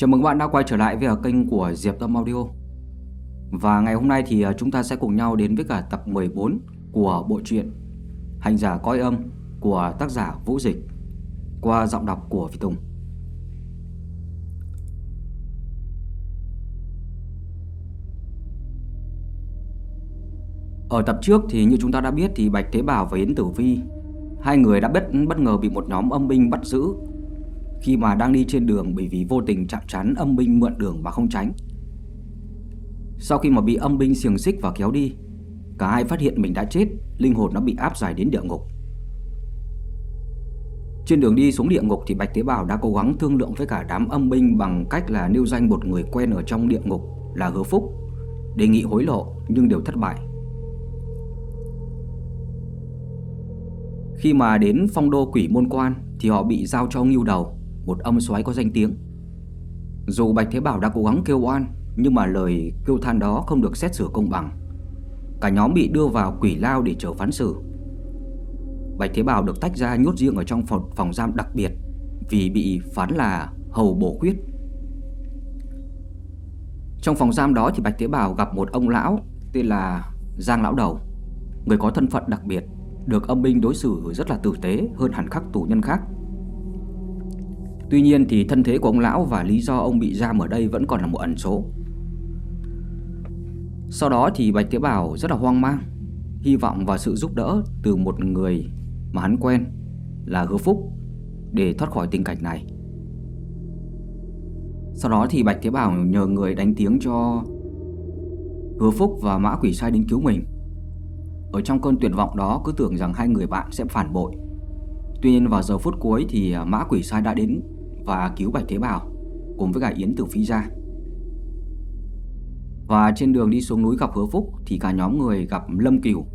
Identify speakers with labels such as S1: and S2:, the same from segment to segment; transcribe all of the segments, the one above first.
S1: Chào mừng các bạn đã quay trở lại với kênh của Diệp Tâm Audio. Và ngày hôm nay thì à, chúng ta sẽ cùng nhau đến với cả tập 14 của bộ truyện Hành giả coi âm của tác giả Vũ Dịch Qua giọng đọc của Phi Tùng. Ở tập trước thì như chúng ta đã biết thì Bạch Thế Bảo và Yến Tử Vi, Hai người đã bất bất ngờ bị một nhóm âm binh bắt giữ khi mà đang đi trên đường bởi vì vô tình chạm chắn âm binh mượn đường mà không tránh. Sau khi mà bị âm binh xiềng xích và kéo đi, cả hai phát hiện mình đã chết, linh hồn nó bị áp giải đến địa ngục. Trên đường đi xuống địa ngục thì Bạch Tế Bào đã cố gắng thương lượng với cả đám âm binh bằng cách là nêu danh một người quen ở trong địa ngục là Hứa Phúc, đề nghị hối lộ nhưng đều thất bại. Khi mà đến phong đô quỷ môn quan thì họ bị giao cho Ngưu Đầu một âm soái có danh tiếng. Dù Bạch Thế Bảo đã cố gắng kêu oan, nhưng mà lời kêu than đó không được xét xử công bằng. Cả nhóm bị đưa vào quỷ lao để chờ phán xử. Bạch Thế Bảo được tách ra nhốt riêng ở trong phòng, phòng giam đặc biệt vì bị phán là hầu bổ khuyết. Trong phòng giam đó thì Bạch Thế Bảo gặp một ông lão tên là Giang Lão Đầu, người có thân phận đặc biệt, được âm binh đối xử rất là tử tế hơn hẳn các tù nhân khác. Tuy nhiên thì thân thế của ông lão và lý do ông bị giam ở đây vẫn còn là một ẩn số. Sau đó thì Bạch Tế Bảo rất là hoang mang, hy vọng vào sự giúp đỡ từ một người mà hắn quen là Hứa Phúc để thoát khỏi tình cảnh này. Sau đó thì Bạch tế Bảo nhờ người đánh tiếng cho Hứa Phúc và Mã Quỷ Sai đến cứu mình. Ở trong cơn tuyệt vọng đó cứ tưởng rằng hai người bạn sẽ phản bội. Tuy nhiên vào giờ phút cuối thì à, Mã Quỷ Sai đã đến và cứu Bạch Thế Bảo cùng với cả Yến Tử Phi ra. Và trên đường đi xuống núi gặp Hứa Phúc thì cả nhóm người gặp Lâm Cửu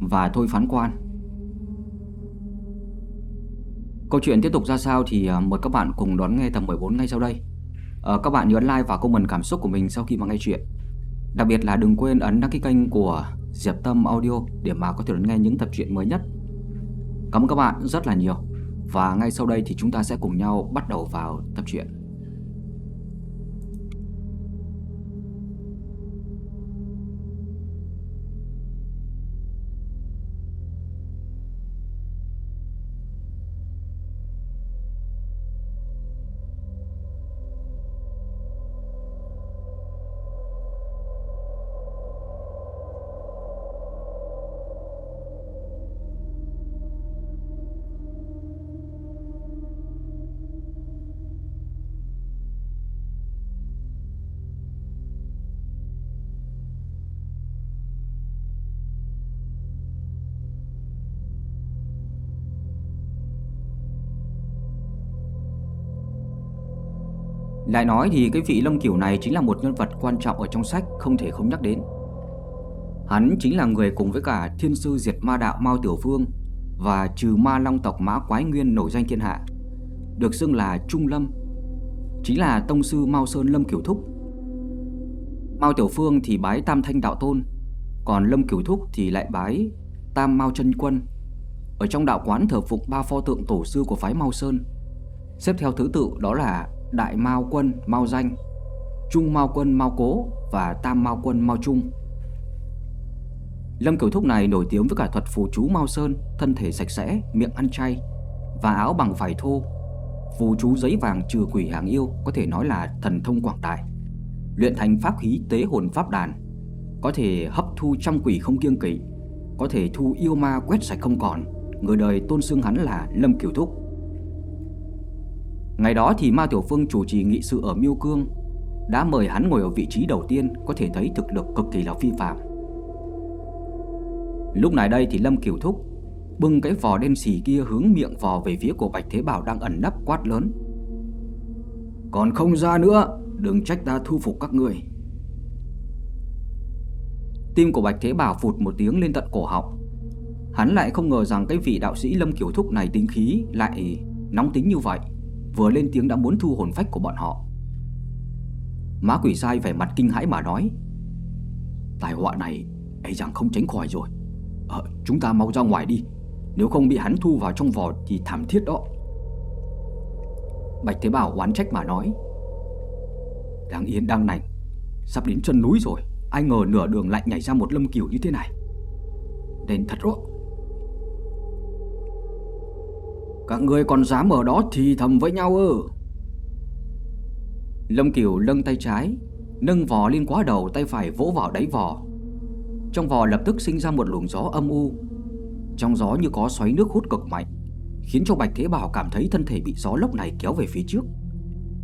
S1: và Thôi Phán Quan. Câu chuyện tiếp tục ra sao thì à, mời các bạn cùng đón nghe tập 14 ngay sau đây. À, các bạn nhớ like và comment cảm xúc của mình sau khi mà nghe chuyện. Đặc biệt là đừng quên ấn đăng ký kênh của Diệp Tâm Audio để mà có thể đón nghe những tập truyện mới nhất. Cảm ơn các bạn rất là nhiều. Và ngay sau đây thì chúng ta sẽ cùng nhau bắt đầu vào tập truyện. Lại nói thì cái vị lâm Kiểu này chính là một nhân vật quan trọng ở trong sách không thể không nhắc đến. Hắn chính là người cùng với cả thiên sư diệt ma đạo Mao Tiểu Phương và trừ ma long tộc Mã Quái Nguyên nổi danh thiên hạ, được xưng là Trung Lâm, chính là tông sư Mao Sơn Lâm Kiểu Thúc. Mao Tiểu Phương thì bái Tam Thanh Đạo Tôn, còn Lâm Kiểu Thúc thì lại bái Tam Mao Chân Quân. Ở trong đạo quán thờ phụng ba pho tượng tổ sư của phái Mao Sơn, xếp theo thứ tự đó là Đại Mao Quân Mao Danh, Trung Mao Quân Mao Cố và Tam Mao Quân Mao Trung. Lâm Kiểu Thúc này nổi tiếng với cả thuật phù chú Mao Sơn, thân thể sạch sẽ, miệng ăn chay và áo bằng vải thô. Phù chú giấy vàng trừ quỷ hàng yêu có thể nói là thần thông quảng đại. Luyện thành pháp khí tế hồn pháp đàn, có thể hấp thu trăm quỷ không kiêng kỵ, có thể thu yêu ma quét sạch không còn. Người đời tôn xưng hắn là Lâm Kiểu Thúc. Ngày đó thì Ma Tiểu Phương chủ trì nghị sự ở Miêu Cương đã mời hắn ngồi ở vị trí đầu tiên có thể thấy thực lực cực kỳ là phi phạm. Lúc này đây thì Lâm Kiều Thúc bưng cái vò đen xì kia hướng miệng vò về phía của Bạch Thế Bảo đang ẩn nấp quát lớn. Còn không ra nữa, đừng trách ta thu phục các người. Tim của Bạch Thế Bảo phụt một tiếng lên tận cổ họng. Hắn lại không ngờ rằng cái vị đạo sĩ Lâm Kiều Thúc này tính khí lại nóng tính như vậy vừa lên tiếng đã muốn thu hồn phách của bọn họ. Má quỷ sai vẻ mặt kinh hãi mà nói Tai họa này ấy rằng không tránh khỏi rồi. Ờ chúng ta mau ra ngoài đi. Nếu không bị hắn thu vào trong vò thì thảm thiết đó. Bạch Thế Bảo oán trách mà nói, Đang yên, đang lành. Sắp đến chân núi rồi. Ai ngờ nửa đường lại nhảy ra một lâm kiểu như thế này. Đền thật đó. Các người còn dám ở đó thì thầm với nhau ư. Lâm Kiều lâng tay trái, Nâng vò lên quá đầu tay phải vỗ vào đáy vò. Trong vò lập tức sinh ra một luồng gió âm u. Trong gió như có xoáy nước hút cực mạnh, Khiến cho Bạch Thế Bảo cảm thấy thân thể bị gió lốc này kéo về phía trước.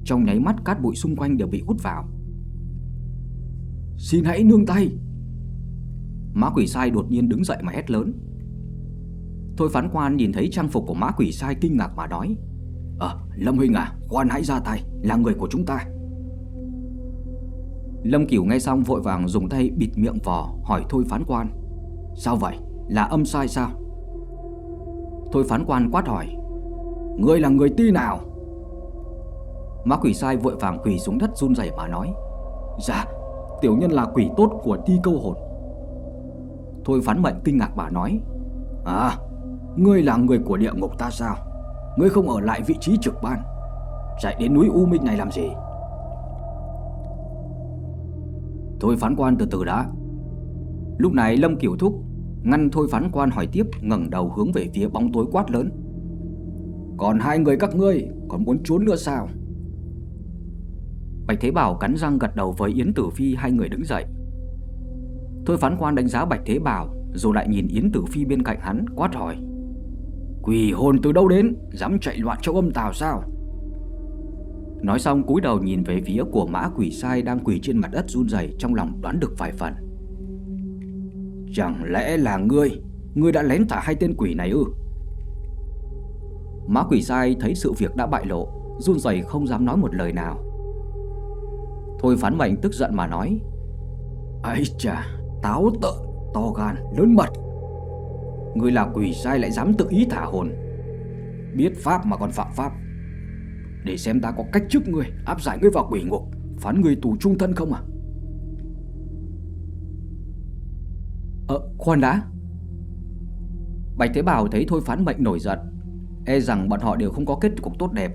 S1: Trong nháy mắt, cát bụi xung quanh đều bị hút vào. Xin hãy nương tay. Má quỷ sai đột nhiên đứng dậy mà hét lớn. Thôi phán quan nhìn thấy trang phục của mã quỷ sai kinh ngạc mà nói Ờ, Lâm Huynh à, quan hãy ra tay, là người của chúng ta. Lâm Cửu nghe xong vội vàng dùng tay bịt miệng vò hỏi Thôi phán quan Sao vậy, là âm sai sao? Thôi phán quan quát hỏi Ngươi là người ti nào? Mã quỷ sai vội vàng quỳ xuống đất run rẩy mà nói Dạ Tiểu nhân là quỷ tốt của ti câu hồn. Thôi phán mệnh kinh ngạc bà nói À Ngươi là người của địa ngục ta sao? Ngươi không ở lại vị trí trực ban. Chạy đến núi U Minh này làm gì? Thôi phán quan từ từ đã. Lúc này Lâm Kiểu Thúc Ngăn thôi phán quan hỏi tiếp, ngẩng đầu hướng về phía bóng tối quát lớn. Còn hai người các ngươi Còn muốn trốn nữa sao? Bạch Thế Bảo cắn răng gật đầu với Yến Tử Phi, hai người đứng dậy. Thôi phán quan đánh giá Bạch Thế Bảo, Rồi lại nhìn Yến Tử Phi bên cạnh hắn, quát hỏi. Quỷ hồn từ đâu đến? Dám chạy loạn trong âm tào sao? Nói xong, cúi đầu nhìn về phía của mã quỷ sai Đang quỳ trên mặt đất run rẩy, Trong lòng đoán được vài phần. Chẳng lẽ là ngươi? Ngươi đã lén thả hai tên quỷ này ư? Mã quỷ sai thấy sự việc đã bại lộ, Run rẩy không dám nói một lời nào. Thôi phán mệnh tức giận mà nói, Ây chà, Táo tợn, To gan, lớn mật người là quỷ sai lại dám tự ý thả hồn. Biết pháp mà còn phạm pháp. Để xem ta có cách trước ngươi Áp giải ngươi vào quỷ ngục, Phán ngươi tù trung thân không à? Ờ khoan đã. Bạch Thế Bảo thấy Thôi Phán Mệnh nổi giận E rằng bọn họ đều không có kết cục tốt đẹp.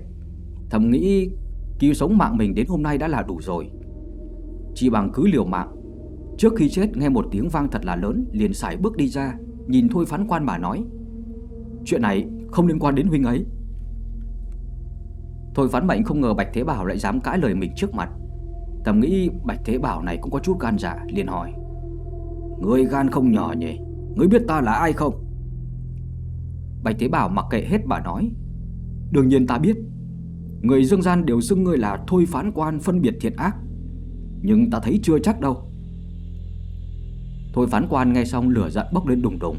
S1: Thầm nghĩ Cứu sống mạng mình đến hôm nay đã là đủ rồi. Chỉ bằng cứ liều mạng, Trước khi chết nghe một tiếng vang thật là lớn, Liền sải bước đi ra. Nhìn Thôi Phán Quan bà nói, Chuyện này không liên quan đến huynh ấy. Thôi Phán Mệnh không ngờ Bạch Thế Bảo lại dám cãi lời mình trước mặt. Tầm nghĩ Bạch Thế Bảo này cũng có chút gan dạ liền hỏi người gan không nhỏ nhỉ? Người biết ta là ai không? Bạch Thế Bảo mặc kệ hết bà nói, Đương nhiên ta biết. Người dương gian đều xưng ngươi là thôi phán quan phân biệt thiện ác, Nhưng ta thấy chưa chắc đâu. Thôi phán quan nghe xong lửa giận bốc lên đùng đùng.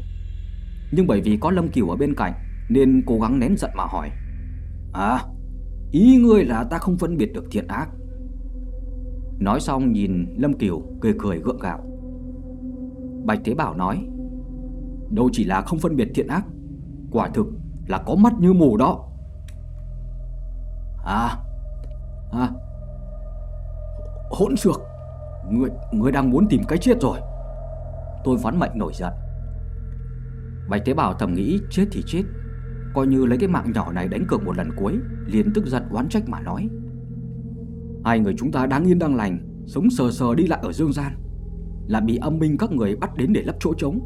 S1: Nhưng bởi vì có Lâm Kiều ở bên cạnh Nên cố gắng nén giận mà hỏi. À Ý ngươi là ta không phân biệt được thiện ác. Nói xong nhìn Lâm Kiều cười cười gượng gạo. Bạch Thế Bảo nói Đâu chỉ là không phân biệt thiện ác Quả thực là có mắt như mù đó. À À Hỗn xược Người, người đang muốn tìm cái chết rồi. Tôi phán mệnh nổi giận. Bạch tế bào thầm nghĩ chết thì chết, Coi như lấy cái mạng nhỏ này đánh cược một lần cuối, liền tức giận oán trách mà nói. Hai người chúng ta đáng yên đang lành, Sống sờ sờ đi lại ở dương gian, Là bị âm minh các người bắt đến để lấp chỗ trống,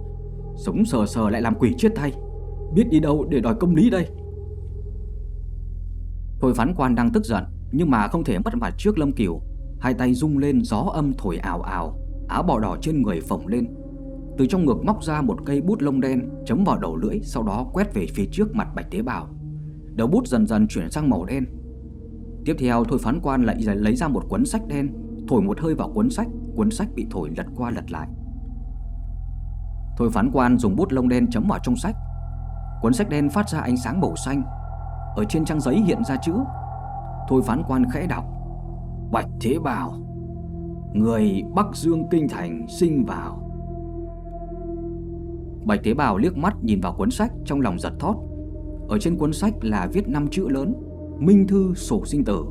S1: Sống sờ sờ lại làm quỷ chết thay, Biết đi đâu để đòi công lý đây. Thôi phán quan đang tức giận, Nhưng mà không thể mất mặt trước Lâm Kiều, Hai tay rung lên, gió âm thổi ảo ảo Áo bò đỏ trên người phồng lên. Từ trong ngực móc ra một cây bút lông đen, Chấm vào đầu lưỡi, Sau đó quét về phía trước mặt Bạch Tế bào. Đầu bút dần dần chuyển sang màu đen. Tiếp theo, thôi phán quan lại lấy ra một cuốn sách đen, Thổi một hơi vào cuốn sách Cuốn sách bị thổi lật qua lật lại. Thôi phán quan dùng bút lông đen chấm vào trong sách. Cuốn sách đen phát ra ánh sáng màu xanh. Ở trên trang giấy hiện ra chữ, Thôi phán quan khẽ đọc. Bạch Thế Bảo Người Bắc Dương Kinh Thành sinh vào. Bạch tế bào liếc mắt nhìn vào cuốn sách, trong lòng giật thót. Ở trên cuốn sách là viết năm chữ lớn, Minh Thư Sổ Sinh Tử.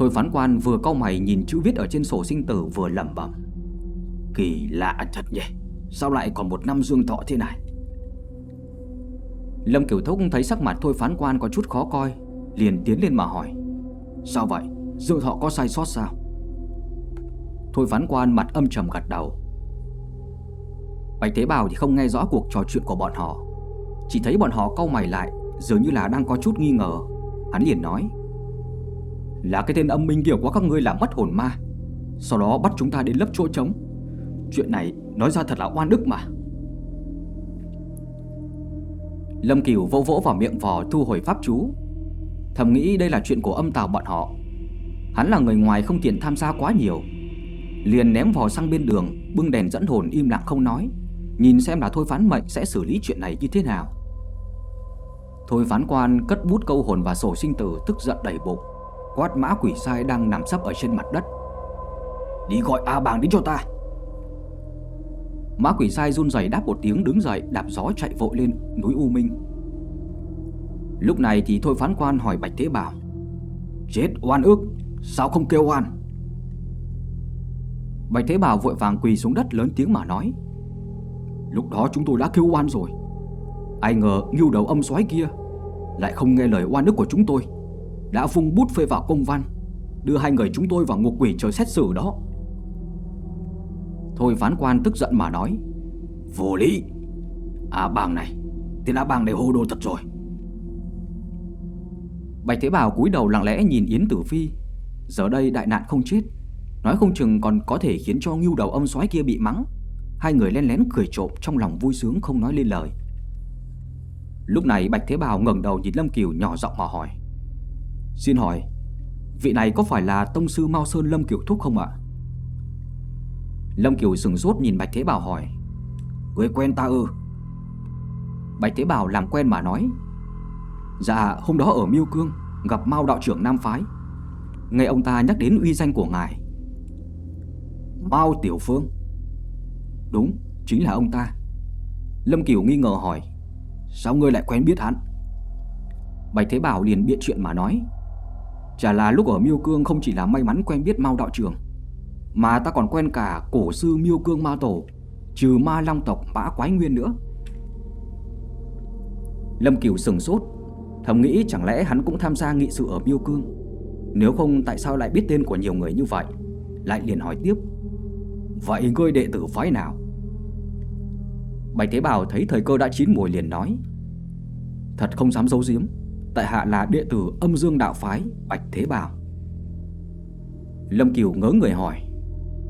S1: Thôi phán quan vừa cau mày nhìn chữ viết ở trên sổ sinh tử vừa lẩm bẩm. Kỳ lạ thật nhỉ, Sao lại còn một năm dương thọ thế này? Lâm Kiểu Thúc thấy sắc mặt thôi phán quan có chút khó coi, Liền tiến lên mà hỏi, Sao vậy? Dương Thọ có sai sót sao? Thôi phán quan mặt âm trầm gật đầu Bạch Thế Bảo thì không nghe rõ cuộc trò chuyện của bọn họ. Chỉ thấy bọn họ cau mày lại, Dường như là đang có chút nghi ngờ. Hắn liền nói, Là cái tên âm minh kiểu của các ngươi làm mất hồn ma. Sau đó bắt chúng ta đến lấp chỗ trống. Chuyện này nói ra thật là oan ức mà. Lâm Kiều vỗ vỗ vào miệng vò thu hồi pháp chú. Thầm nghĩ đây là chuyện của âm tào bọn họ. Hắn là người ngoài không tiện tham gia quá nhiều. Liền ném vò sang bên đường, Bưng đèn dẫn hồn im lặng không nói. Nhìn xem là thôi phán mệnh sẽ xử lý chuyện này như thế nào. Thôi phán quan cất bút câu hồn và sổ sinh tử tức giận đầy bụng. Quát mã quỷ sai đang nằm sấp ở trên mặt đất. Đi gọi A bàng đến cho ta. Mã quỷ sai run rẩy đáp một tiếng đứng dậy, đạp gió chạy vội lên, núi U Minh. Lúc này thì thôi phán quan hỏi Bạch Thế Bảo Chết oan ức, Sao không kêu oan? Bạch Thế Bảo vội vàng quỳ xuống đất lớn tiếng mà nói. Lúc đó chúng tôi đã kêu oan rồi. Ai ngờ nghiêu đầu âm soái kia Lại không nghe lời oan ức của chúng tôi, Đã vung bút phê vào công văn, Đưa hai người chúng tôi vào ngục quỷ trời xét xử đó. Thôi phán quan tức giận mà nói, Vô lý! À bàng này, Tên á bàng này hô đồ thật rồi. Bạch Thế Bảo cúi đầu lặng lẽ nhìn Yến Tử Phi. Giờ đây đại nạn không chết, Nói không chừng còn có thể khiến cho ngưu đầu âm soái kia bị mắng. Hai người len lén cười trộm trong lòng vui sướng không nói lên lời. Lúc này Bạch Thế bào ngẩng đầu nhìn Lâm Kiều nhỏ giọng mà hỏi. Xin hỏi, Vị này có phải là Tông Sư Mao Sơn Lâm Kiều Thúc không ạ? Lâm Kiều sừng sốt nhìn Bạch Thế Bảo hỏi. Người quen ta ư? Bạch Thế Bảo làm quen mà nói. Dạ hôm đó ở Miêu Cương, Gặp Mao đạo trưởng Nam Phái. Nghe ông ta nhắc đến uy danh của ngài. Mao Tiểu Phương. Đúng chính là ông ta. Lâm Kiều nghi ngờ hỏi Sao ngươi lại quen biết hắn? Bạch Thế Bảo liền bịa chuyện mà nói Chả là lúc ở Miêu Cương không chỉ là may mắn quen biết Mao đạo Trường, Mà ta còn quen cả cổ sư Miêu Cương Ma Tổ Trừ ma long tộc mã quái nguyên nữa. Lâm Kiều sừng sốt Thầm nghĩ chẳng lẽ hắn cũng tham gia nghị sự ở Miêu Cương. Nếu không tại sao lại biết tên của nhiều người như vậy? Lại liền hỏi tiếp Vậy ngươi đệ tử phái nào? Bạch Thế Bảo thấy thời cơ đã chín mùi liền nói, Thật không dám giấu giếm, Tại hạ là đệ tử âm dương đạo phái Bạch Thế Bảo. Lâm Kiều ngớ người hỏi,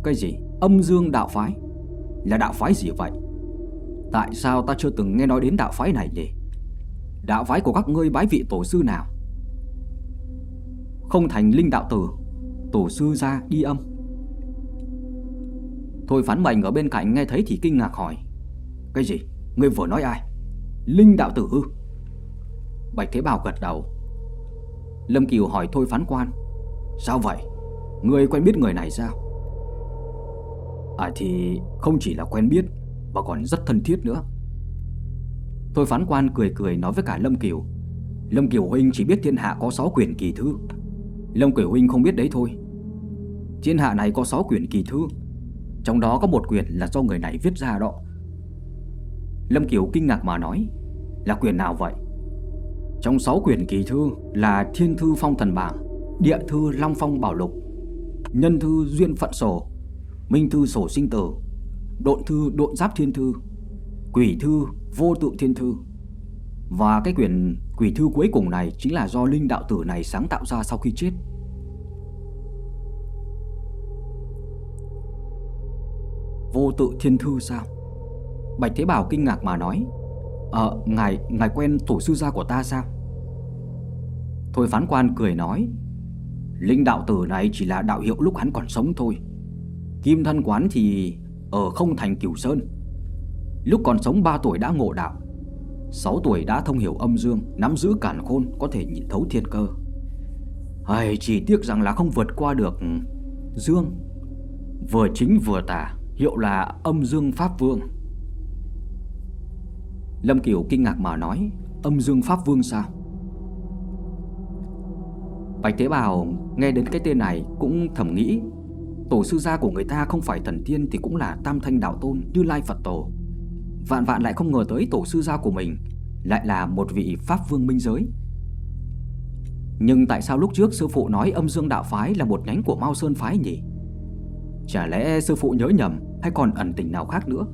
S1: Cái gì? Âm dương đạo phái? Là đạo phái gì vậy? Tại sao ta chưa từng nghe nói đến đạo phái này nhỉ? Đạo phái của các ngươi bái vị tổ sư nào? Không thành linh đạo tử, Tổ sư ra đi âm. Thôi phán mệnh ở bên cạnh nghe thấy thì kinh ngạc hỏi. Cái gì? Ngươi vừa nói ai? Linh đạo tử ư? Bạch Thế Bảo gật đầu. Lâm Kiều hỏi thôi phán quan. Sao vậy? Ngươi quen biết người này sao? À thì không chỉ là quen biết, Mà còn rất thân thiết nữa. Thôi phán quan cười cười nói với cả Lâm Kiều. Lâm Kiều Huynh chỉ biết thiên hạ có 6 quyển kỳ thư Lâm Kiều Huynh không biết đấy thôi. Thiên hạ này có 6 quyển kỳ thư trong đó có một quyển là do người này viết ra đó. Lâm Kiều kinh ngạc mà nói, Là quyển nào vậy? Trong 6 quyển kỳ thư là Thiên Thư Phong Thần Bảng, Địa Thư Long Phong Bảo Lục, Nhân Thư Duyên Phận Sổ, Minh Thư Sổ Sinh Tử, Độn Thư Độn Giáp Thiên Thư, Quỷ Thư Vô Tự Thiên Thư. Và cái quyển quỷ thư cuối cùng này Chính là do linh đạo tử này sáng tạo ra sau khi chết. Vô Tự Thiên Thư sao? Bạch Thế Bảo kinh ngạc mà nói Ờ, ngài, ngài quen tổ sư gia của ta sao? Thôi phán quan cười nói Linh đạo tử này chỉ là đạo hiệu lúc hắn còn sống thôi. Kim thân quán thì ở không thành cửu sơn. Lúc còn sống 3 tuổi đã ngộ đạo 6 tuổi đã thông hiểu âm dương Nắm giữ cản khôn Có thể nhìn thấu thiên cơ. Hay chỉ tiếc rằng là không vượt qua được Dương Vừa chính vừa tà. Hiệu là âm dương pháp vương. Lâm Kiều kinh ngạc mà nói, Âm dương pháp vương sao? Bạch Tế Bào nghe đến cái tên này Cũng thầm nghĩ, Tổ sư gia của người ta không phải thần tiên Thì cũng là tam thanh đạo tôn như Lai Phật Tổ. Vạn vạn lại không ngờ tới tổ sư gia của mình Lại là một vị Pháp Vương Minh Giới. Nhưng tại sao lúc trước sư phụ nói âm dương đạo phái là một nhánh của Mao Sơn phái nhỉ? Chả lẽ sư phụ nhớ nhầm hay còn ẩn tình nào khác nữa?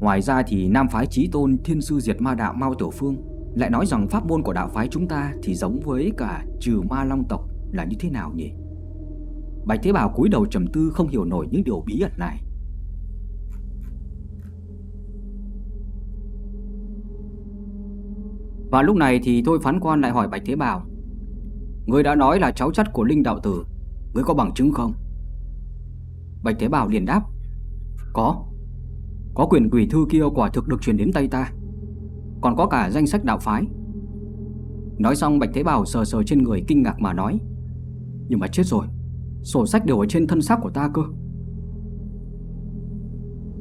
S1: Ngoài ra thì Nam phái Chí Tôn Thiên sư Diệt Ma đạo Mao Tiểu Phương lại nói rằng pháp môn của đạo phái chúng ta thì giống với cả trừ ma long tộc là như thế nào nhỉ? Bạch Thế Bảo cúi đầu trầm tư không hiểu nổi những điều bí ẩn này. Và lúc này thì thôi phán quan lại hỏi Bạch Thế Bảo Người đã nói là cháu chất của Linh Đạo Tử Người có bằng chứng không? Bạch Thế Bảo liền đáp Có. Có quyền quỷ thư kia quả thực được truyền đến tay ta. Còn có cả danh sách đạo phái. Nói xong Bạch Thế Bảo sờ sờ trên người kinh ngạc mà nói Nhưng mà chết rồi. Sổ sách đều ở trên thân xác của ta cơ.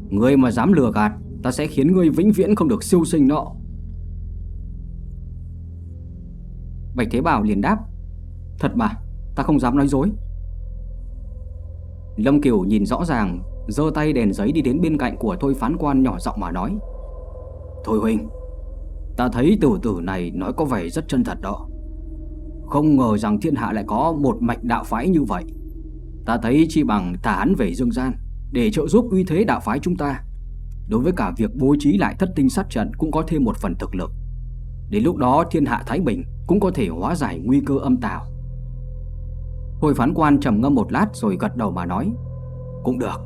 S1: Người mà dám lừa gạt Ta sẽ khiến ngươi vĩnh viễn không được siêu sinh nọ. Bạch Thế Bảo liền đáp Thật mà, ta không dám nói dối. Lâm Kiều nhìn rõ ràng, giơ tay đèn giấy đi đến bên cạnh của Thôi phán quan nhỏ giọng mà nói, Thôi huynh Ta thấy tử tử này nói có vẻ rất chân thật đó. Không ngờ rằng thiên hạ lại có một mạch đạo phái như vậy. Ta thấy chi bằng thả hắn về dương gian, Để trợ giúp uy thế đạo phái chúng ta. Đối với cả việc bố trí lại thất tinh sát trận Cũng có thêm một phần thực lực. Đến lúc đó thiên hạ Thái Bình Cũng có thể hóa giải nguy cơ âm tào. Hồi phán quan trầm ngâm một lát rồi gật đầu mà nói, Cũng được.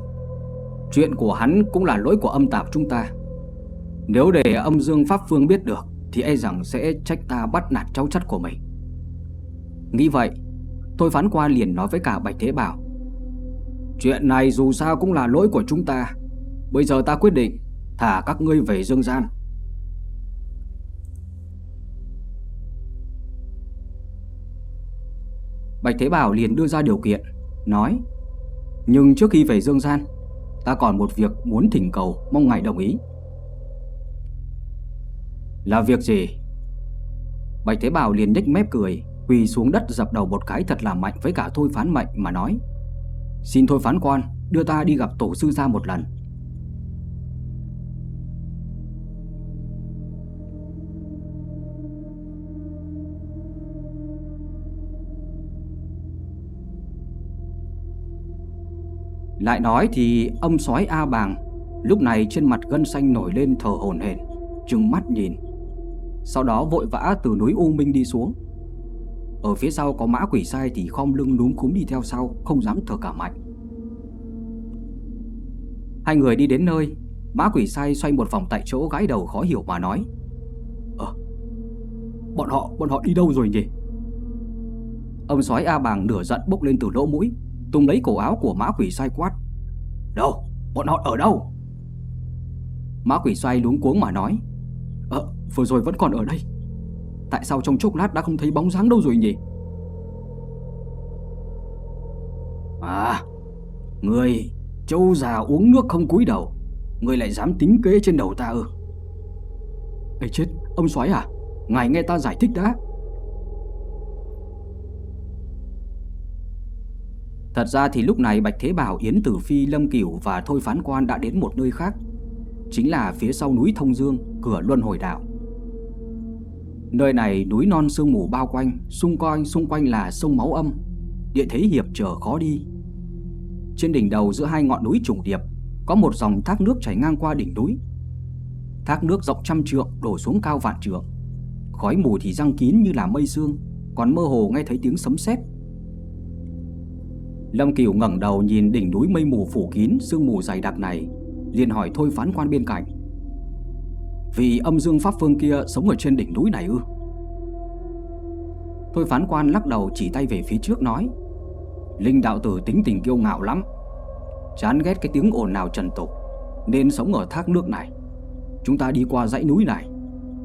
S1: Chuyện của hắn cũng là lỗi của âm tạp chúng ta. Nếu để âm dương Pháp Phương biết được, Thì e rằng sẽ trách ta bắt nạt cháu chất của mình. Nghĩ vậy Thôi phán quan liền nói với cả Bạch Thế Bảo, Chuyện này dù sao cũng là lỗi của chúng ta. Bây giờ ta quyết định Thả các ngươi về dương gian. Bạch Thế Bảo liền đưa ra điều kiện, Nói, Nhưng trước khi về dương gian, Ta còn một việc muốn thỉnh cầu, Mong ngài đồng ý. Là việc gì? Bạch Thế Bảo liền nhếch mép cười, Quỳ xuống đất dập đầu một cái thật là mạnh Với cả thôi phán mệnh mà nói, Xin thôi phán quan Đưa ta đi gặp tổ sư gia một lần. Lại nói thì âm sói A Bàng Lúc này trên mặt gân xanh nổi lên thở hổn hển Trừng mắt nhìn. Sau đó vội vã từ núi U Minh đi xuống. Ở phía sau có mã quỷ sai Thì khom lưng núm cúm đi theo sau Không dám thở cả mạnh. Hai người đi đến nơi Mã quỷ sai xoay một vòng tại chỗ gái đầu khó hiểu mà nói Ờ Bọn họ, bọn họ đi đâu rồi nhỉ? Ông sói A Bàng nửa giận bốc lên từ lỗ mũi. Tung lấy cổ áo của mã quỷ xoay quát. Đâu, bọn họ ở đâu? Mã quỷ xoay luống cuống mà nói. Ờ, vừa rồi vẫn còn ở đây. Tại sao trong chốc lát đã không thấy bóng dáng đâu rồi nhỉ? À Người Châu già uống nước không cúi đầu. Người lại dám tính kế trên đầu ta ư? Ê chết Ông soái à Ngài nghe ta giải thích đã. Thật ra thì lúc này Bạch Thế Bảo, Yến Tử Phi, Lâm Cửu và Thôi Phán Quan đã đến một nơi khác. Chính là phía sau núi Thông Dương, cửa Luân Hồi Đạo. Nơi này núi non sương mù bao quanh, xung quanh xung quanh là sông máu âm. Địa thế hiểm trở khó đi. Trên đỉnh đầu giữa hai ngọn núi trùng điệp Có một dòng thác nước chảy ngang qua đỉnh núi. Thác nước rộng trăm trượng đổ xuống cao vạn trượng. Khói mù thì răng kín như là mây sương Còn mơ hồ nghe thấy tiếng sấm sét. Lâm Kiều ngẩng đầu nhìn đỉnh núi mây mù phủ kín sương mù dày đặc này, liền hỏi thôi phán quan bên cạnh. Vì âm dương pháp phương kia sống ở trên đỉnh núi này ư? Thôi phán quan lắc đầu chỉ tay về phía trước nói Linh đạo tử tính tình kiêu ngạo lắm Chán ghét cái tiếng ồn nào trần tục Nên sống ở thác nước này Chúng ta đi qua dãy núi này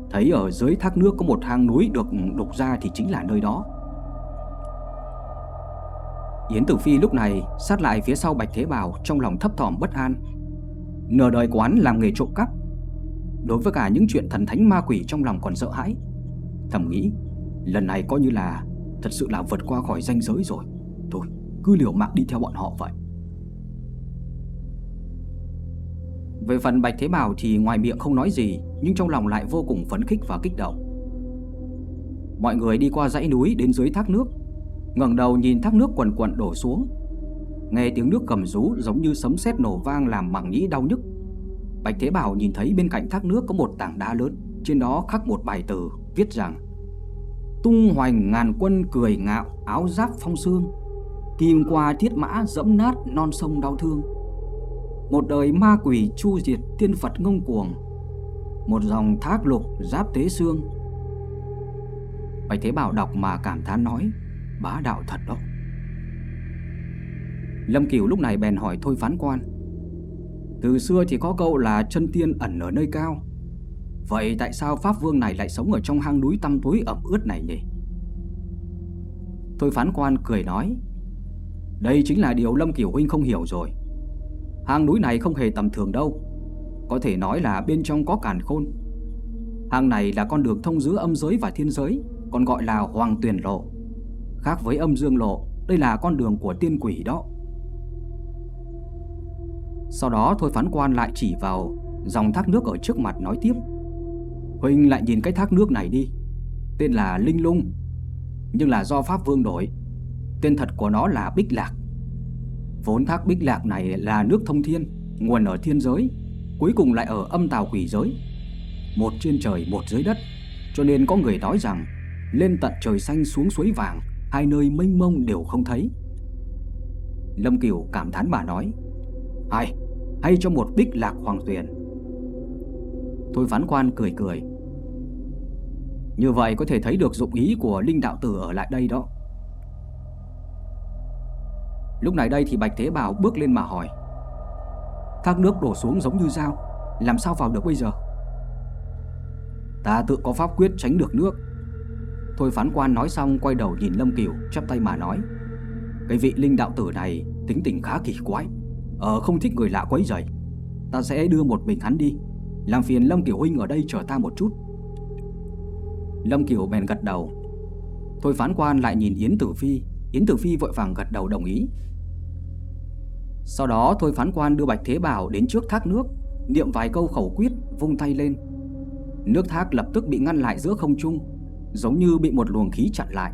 S1: Thấy ở dưới thác nước có một hang núi được đục ra thì chính là nơi đó Yến Tử Phi lúc này sát lại phía sau Bạch Thế Bảo trong lòng thấp thỏm bất an. Nửa đời quán làm nghề trộm cắp. Đối với cả những chuyện thần thánh ma quỷ trong lòng còn sợ hãi. Thầm nghĩ, lần này coi như là thật sự là vượt qua khỏi ranh giới rồi. Thôi, cứ liều mạng đi theo bọn họ vậy. Về phần Bạch Thế Bảo thì ngoài miệng không nói gì Nhưng trong lòng lại vô cùng phấn khích và kích động Mọi người đi qua dãy núi đến dưới thác nước ngẩng đầu nhìn thác nước quần quần đổ xuống. Nghe tiếng nước cầm rú giống như sấm sét nổ vang làm mảng nhĩ đau nhức. Bạch Thế Bảo nhìn thấy bên cạnh thác nước có một tảng đá lớn, Trên đó khắc một bài từ viết rằng, Tung hoành ngàn quân cười ngạo áo giáp phong xương Kim qua thiết mã dẫm nát non sông đau thương. Một đời ma quỷ chu diệt tiên Phật ngông cuồng, Một dòng thác lục giáp tế xương. Bạch Thế Bảo đọc mà cảm thán nói Bá đạo thật đó. Lâm Kiều lúc này bèn hỏi Thôi phán quan, Từ xưa thì có câu là chân tiên ẩn ở nơi cao, Vậy tại sao Pháp Vương này lại sống ở trong hang núi tăm tối ẩm ướt này nhỉ? Thôi phán quan cười nói, Đây chính là điều Lâm Kiều Huynh không hiểu rồi. Hang núi này không hề tầm thường đâu, Có thể nói là bên trong có càn khôn. Hang này là con đường thông giữa âm giới và thiên giới, Còn gọi là Hoàng Tuyền Lộ. Khác với âm dương lộ. Đây là con đường của tiên quỷ đó. Sau đó thôi phán quan lại chỉ vào Dòng thác nước ở trước mặt nói tiếp. Huynh lại nhìn cái thác nước này đi, Tên là Linh Lung, Nhưng là do Pháp Vương đổi. Tên thật của nó là Bích Lạc. Vốn thác Bích Lạc này là nước thông thiên, Nguồn ở thiên giới, Cuối cùng lại ở âm tào quỷ giới, Một trên trời một dưới đất. Cho nên có người nói rằng, Lên tận trời xanh xuống suối vàng. Hai nơi mênh mông đều không thấy. Lâm Kiều cảm thán bà nói Hay, hay cho một bích lạc hoàng tuyền. Thôi phán quan cười cười Như vậy có thể thấy được dụng ý của Linh Đạo Tử ở lại đây đó. Lúc này đây thì Bạch Thế Bảo bước lên mà hỏi Thác nước đổ xuống giống như dao Làm sao vào được bây giờ? Ta tự có pháp quyết tránh được nước. Thôi phán quan nói xong quay đầu nhìn Lâm Kiều, chắp tay mà nói. Cái vị linh đạo tử này tính tình khá kỳ quái. Ờ không thích người lạ quấy rầy. Ta sẽ đưa một mình hắn đi. Làm phiền Lâm Kiều Huynh ở đây chờ ta một chút. Lâm Kiều bèn gật đầu. Thôi phán quan lại nhìn Yến Tử Phi. Yến Tử Phi vội vàng gật đầu đồng ý. Sau đó thôi phán quan đưa Bạch Thế Bảo đến trước thác nước, Niệm vài câu khẩu quyết, vung tay lên. Nước thác lập tức bị ngăn lại giữa không trung. Giống như bị một luồng khí chặn lại.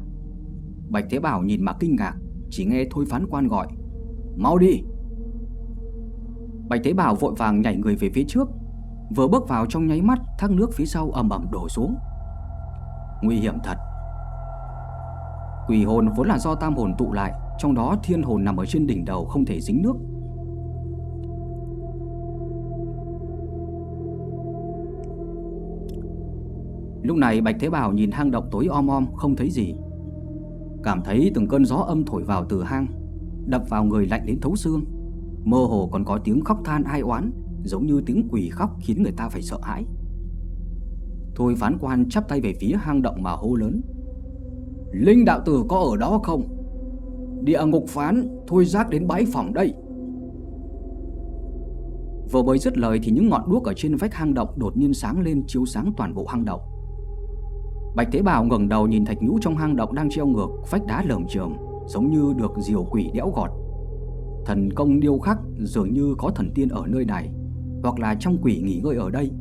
S1: Bạch Thế Bảo nhìn mà kinh ngạc, Chỉ nghe thôi phán quan gọi, Mau đi. Bạch Thế Bảo vội vàng nhảy người về phía trước, Vừa bước vào trong nháy mắt, Thác nước phía sau ầm ầm đổ xuống. Nguy hiểm thật. Quỷ hồn vốn là do tam hồn tụ lại, Trong đó thiên hồn nằm ở trên đỉnh đầu không thể dính nước. Lúc này Bạch Thế Bảo nhìn hang động tối om om, không thấy gì. Cảm thấy từng cơn gió âm thổi vào từ hang, Đập vào người lạnh đến thấu xương. Mơ hồ còn có tiếng khóc than ai oán, Giống như tiếng quỷ khóc khiến người ta phải sợ hãi. Thôi phán quan chắp tay về phía hang động mà hô lớn. Linh đạo tử có ở đó không? Địa ngục phán, Thôi giác đến bãi phòng đây. Vừa mới dứt lời thì những ngọn đuốc ở trên vách hang động đột nhiên sáng lên, chiếu sáng toàn bộ hang động. Bạch Thế Bảo ngẩng đầu nhìn thạch nhũ trong hang động đang treo ngược vách đá lởm chởm, giống như được diều quỷ đẽo gọt. Thần công điêu khắc dường như có thần tiên ở nơi này, hoặc là trong quỷ nghỉ ngơi ở đây.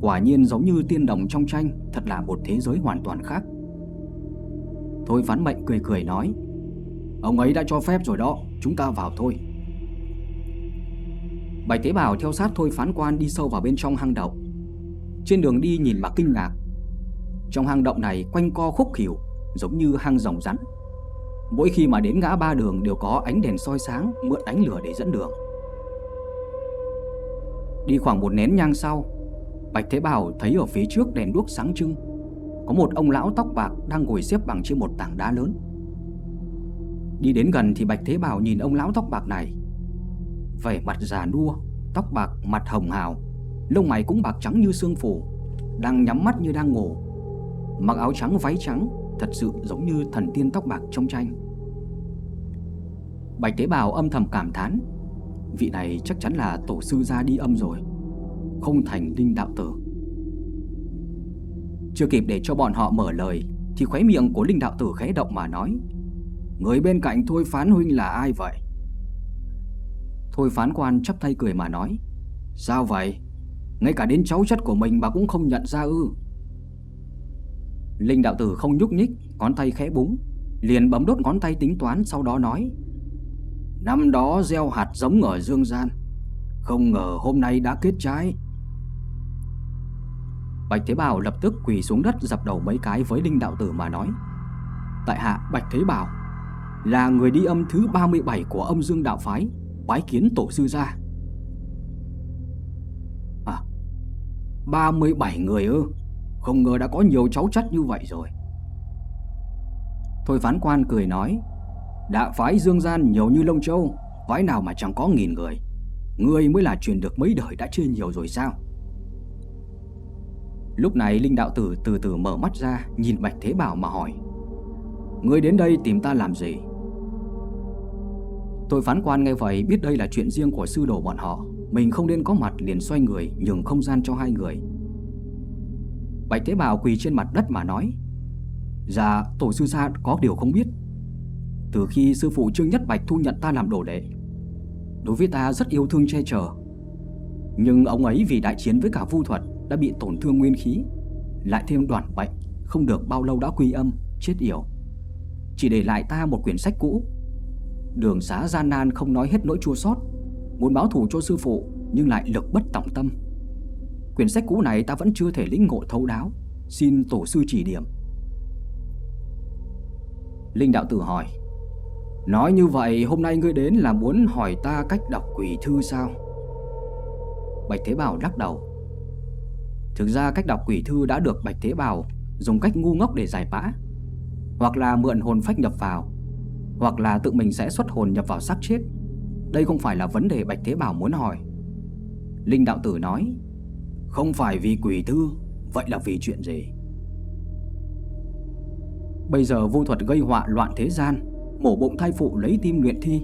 S1: Quả nhiên giống như tiên đồng trong tranh, thật là một thế giới hoàn toàn khác. Thôi phán mệnh cười cười nói, ông ấy đã cho phép rồi đó, chúng ta vào thôi. Bạch Thế Bảo theo sát Thôi phán quan đi sâu vào bên trong hang động. Trên đường đi nhìn mà kinh ngạc, trong hang động này quanh co khúc khỉu, Giống như hang rồng rắn. Mỗi khi mà đến ngã ba đường đều có ánh đèn soi sáng, Mượn ánh lửa để dẫn đường. Đi khoảng một nén nhang sau, Bạch Thế Bảo thấy ở phía trước đèn đuốc sáng trưng, Có một ông lão tóc bạc đang ngồi xếp bằng trên một tảng đá lớn. Đi đến gần thì Bạch Thế Bảo nhìn ông lão tóc bạc này. Vẻ mặt già nua, Tóc bạc mặt hồng hào, Lông mày cũng bạc trắng như xương phủ Đang nhắm mắt như đang ngủ. Mặc áo trắng, váy trắng, Thật sự giống như thần tiên tóc bạc trong tranh Bạch Tế Bào âm thầm cảm thán, Vị này chắc chắn là tổ sư ra đi âm rồi, Không thành linh đạo tử Chưa kịp để cho bọn họ mở lời, Thì khóe miệng của linh đạo tử khẽ động mà nói, Người bên cạnh Thôi Phán Huynh là ai vậy? Thôi Phán Quan chắp tay cười mà nói, Sao vậy? Ngay cả đến cháu chất của mình bà cũng không nhận ra ư Linh đạo tử không nhúc nhích, ngón tay khẽ búng, liền bấm đốt ngón tay tính toán sau đó nói: "Năm đó gieo hạt giống ở dương gian, không ngờ hôm nay đã kết trái." Bạch Thế Bảo lập tức quỳ xuống đất dập đầu mấy cái với Linh đạo tử mà nói: "Tại hạ Bạch Thế Bảo là người đi âm thứ 37 của Âm Dương đạo phái, bái kiến tổ sư gia." À, 37 người ư? Không ngờ đã có nhiều cháu chắt như vậy rồi. Thôi phán quan cười nói, đã phái dương gian nhiều như lông châu, Phái nào mà chẳng có nghìn người. Người mới là truyền được mấy đời đã chưa nhiều rồi sao? Lúc này Linh Đạo Tử từ từ mở mắt ra, Nhìn Bạch Thế Bảo mà hỏi, Người đến đây tìm ta làm gì? Thôi phán quan nghe vậy biết đây là chuyện riêng của sư đồ bọn họ. Mình không nên có mặt liền xoay người, Nhường không gian cho hai người. Bạch Thế Bảo quỳ trên mặt đất mà nói Dạ tổ sư gia có điều không biết. Từ khi sư phụ Trương Nhất Bạch thu nhận ta làm đồ đệ, Đối với ta rất yêu thương che chở. Nhưng ông ấy vì đại chiến với cả vu thuật Đã bị tổn thương nguyên khí, Lại thêm đoàn bệnh Không được bao lâu đã quy âm, Chết yểu. Chỉ để lại ta một quyển sách cũ. Đường xá gian nan không nói hết nỗi chua xót, Muốn báo thù cho sư phụ Nhưng lại lực bất tỏng tâm. Quyển sách cũ này ta vẫn chưa thể lĩnh ngộ thấu đáo. Xin tổ sư chỉ điểm. Linh đạo tử hỏi, Nói như vậy, hôm nay ngươi đến là muốn hỏi ta cách đọc quỷ thư sao? Bạch Thế Bảo lắc đầu, Thực ra cách đọc quỷ thư đã được Bạch Thế Bảo Dùng cách ngu ngốc để giải mã. Hoặc là mượn hồn phách nhập vào, Hoặc là tự mình sẽ xuất hồn nhập vào xác chết. Đây không phải là vấn đề Bạch Thế Bảo muốn hỏi. Linh đạo tử nói không phải vì quỷ thư, Vậy là vì chuyện gì? Bây giờ vô thuật gây họa loạn thế gian, Mổ bụng thai phụ lấy tim luyện thi,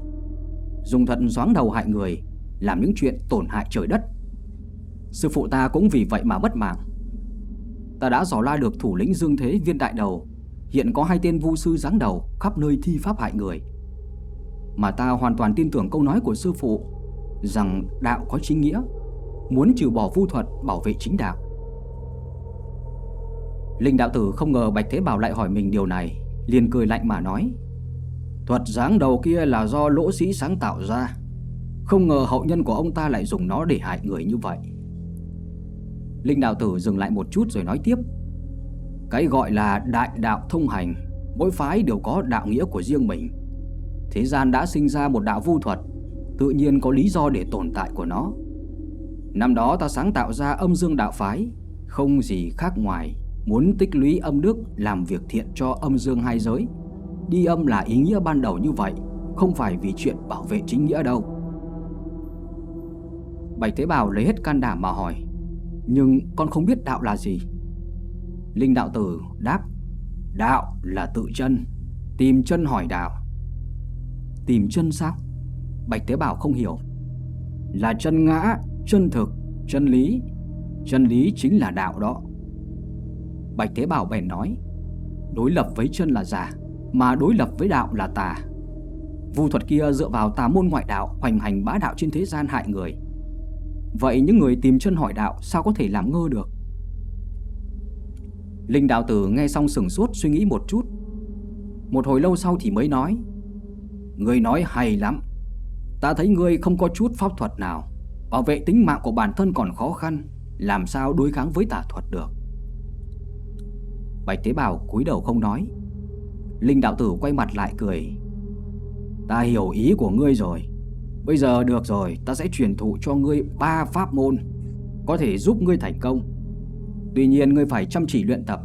S1: Dùng thận doáng đầu hại người, Làm những chuyện tổn hại trời đất. Sư phụ ta cũng vì vậy mà mất mạng. Ta đã dò la được thủ lĩnh Dương Thế viên đại đầu, Hiện có hai tên vu sư giáng đầu Khắp nơi thi pháp hại người. Mà ta hoàn toàn tin tưởng câu nói của sư phụ Rằng đạo có chính nghĩa muốn trừ bỏ vu thuật bảo vệ chính đạo. Linh đạo tử không ngờ Bạch Thế Bảo lại hỏi mình điều này, liền cười lạnh mà nói: "Thuật dáng đầu kia là do Lỗ Sĩ sáng tạo ra, không ngờ hậu nhân của ông ta lại dùng nó để hại người như vậy." Linh đạo tử dừng lại một chút rồi nói tiếp: "Cái gọi là đại đạo thông hành, mỗi phái đều có đạo nghĩa của riêng mình. Thế gian đã sinh ra một đạo vu thuật, tự nhiên có lý do để tồn tại của nó." Năm đó ta sáng tạo ra âm dương đạo phái. Không gì khác ngoài Muốn tích lũy âm đức, Làm việc thiện cho âm dương hai giới. Đi âm là ý nghĩa ban đầu như vậy, Không phải vì chuyện bảo vệ chính nghĩa đâu. Bạch Thế Bảo lấy hết can đảm mà hỏi, Nhưng con không biết đạo là gì? Linh đạo tử đáp, Đạo là tự chân, Tìm chân hỏi đạo. Tìm chân sao? Bạch Thế Bảo không hiểu, Là chân ngã chân thực, chân lý. Chân lý chính là đạo đó. Bạch Thế Bảo bèn nói, đối lập với chân là giả, mà đối lập với đạo là tà. Vu thuật kia dựa vào tà môn ngoại đạo hoành hành bá đạo trên thế gian hại người. Vậy những người tìm chân hỏi đạo sao có thể làm ngơ được? Linh đạo tử nghe xong sừng sốt suy nghĩ một chút. Một hồi lâu sau thì mới nói, Ngươi nói hay lắm, ta thấy ngươi không có chút pháp thuật nào Bảo vệ tính mạng của bản thân còn khó khăn, Làm sao đối kháng với tà thuật được? Bạch Tế Bào cúi đầu không nói. Linh đạo tử quay mặt lại cười. Ta hiểu ý của ngươi rồi. Bây giờ được rồi, Ta sẽ truyền thụ cho ngươi ba pháp môn, Có thể giúp ngươi thành công. Tuy nhiên ngươi phải chăm chỉ luyện tập,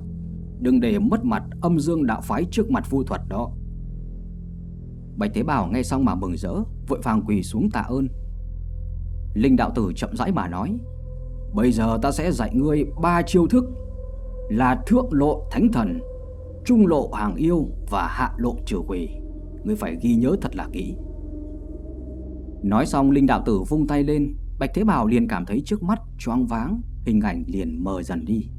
S1: Đừng để mất mặt âm dương đạo phái trước mặt vu thuật đó. Bạch Tế Bào nghe xong mà mừng rỡ, Vội vàng quỳ xuống tạ ơn. Linh đạo tử chậm rãi mà nói, Bây giờ ta sẽ dạy ngươi ba chiêu thức Là thượng lộ thánh thần, Trung lộ hàng yêu Và hạ lộ trừ quỷ. Ngươi phải ghi nhớ thật là kỹ. Nói xong, Linh đạo tử vung tay lên, Bạch Thế Bảo liền cảm thấy trước mắt choáng váng, Hình ảnh liền mờ dần đi.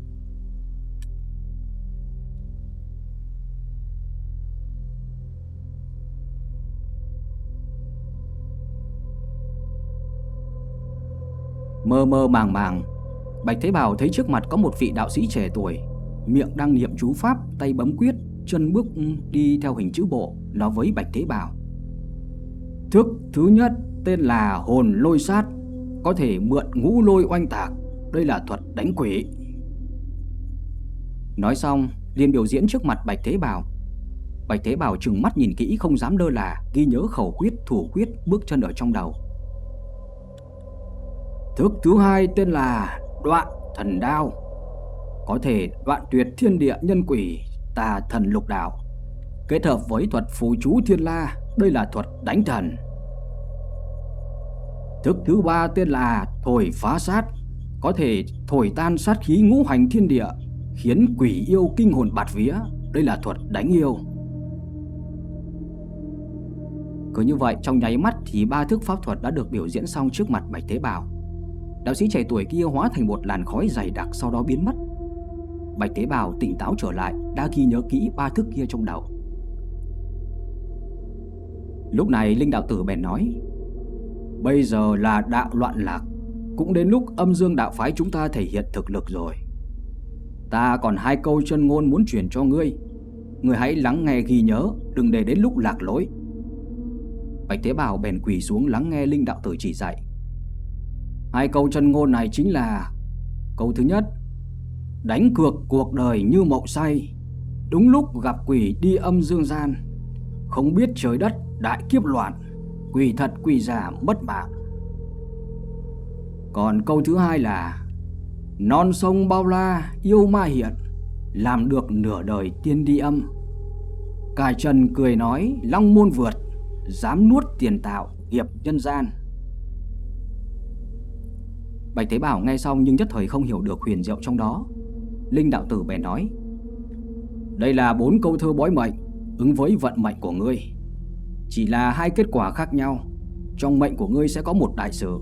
S1: Mơ mơ màng màng Bạch Thế Bảo thấy trước mặt có một vị đạo sĩ trẻ tuổi miệng đang niệm chú pháp, tay bấm quyết, chân bước đi theo hình chữ bộ, nói với Bạch Thế Bảo. Thức thứ nhất tên là hồn lôi sát, có thể mượn ngũ lôi oanh tạc, đây là thuật đánh quỷ. Nói xong, liền biểu diễn trước mặt Bạch Thế Bảo. Bạch Thế Bảo trừng mắt nhìn kỹ không dám lơ là, ghi nhớ khẩu quyết, thủ quyết, bước chân ở trong đầu. Thức thứ hai tên là đoạn thần đao, có thể đoạn tuyệt thiên địa nhân quỷ, tà thần lục đạo. Kết hợp với thuật phù chú thiên la, đây là thuật đánh thần. Thức thứ ba tên là thổi phá sát, có thể thổi tan sát khí ngũ hành thiên địa, khiến quỷ yêu kinh hồn bạt vía, đây là thuật đánh yêu. Cứ như vậy trong nháy mắt thì ba thức pháp thuật đã được biểu diễn xong trước mặt Bạch Thế Bảo. Đạo sĩ trẻ tuổi kia hóa thành một làn khói dày đặc sau đó biến mất. Bạch tế bào tỉnh táo trở lại, đã ghi nhớ kỹ ba thức kia trong đầu. Lúc này Linh đạo tử bèn nói: "Bây giờ là đạo loạn lạc, cũng đến lúc Âm Dương đạo phái chúng ta thể hiện thực lực rồi. Ta còn hai câu chân ngôn muốn truyền cho ngươi, ngươi hãy lắng nghe ghi nhớ, đừng để đến lúc lạc lối." Bạch tế Bảo bèn quỳ xuống lắng nghe Linh đạo tử chỉ dạy. Hai câu chân ngôn này chính là, Câu thứ nhất, Đánh cược cuộc đời như mộng say, Đúng lúc gặp quỷ đi âm dương gian, Không biết trời đất đại kiếp loạn, Quỷ thật quỷ giả mất mạng. Còn câu thứ hai là, Non sông bao la yêu ma hiện, Làm được nửa đời tiên đi âm. Cài trần cười nói long môn vượt, Dám nuốt tiền tạo nghiệp nhân gian. Bạch Thế Bảo nghe xong nhưng nhất thời không hiểu được huyền diệu trong đó. Linh đạo tử bèn nói: "Đây là bốn câu thơ bói mệnh, ứng với vận mệnh của ngươi. Chỉ là hai kết quả khác nhau, trong mệnh của ngươi sẽ có một đại sự,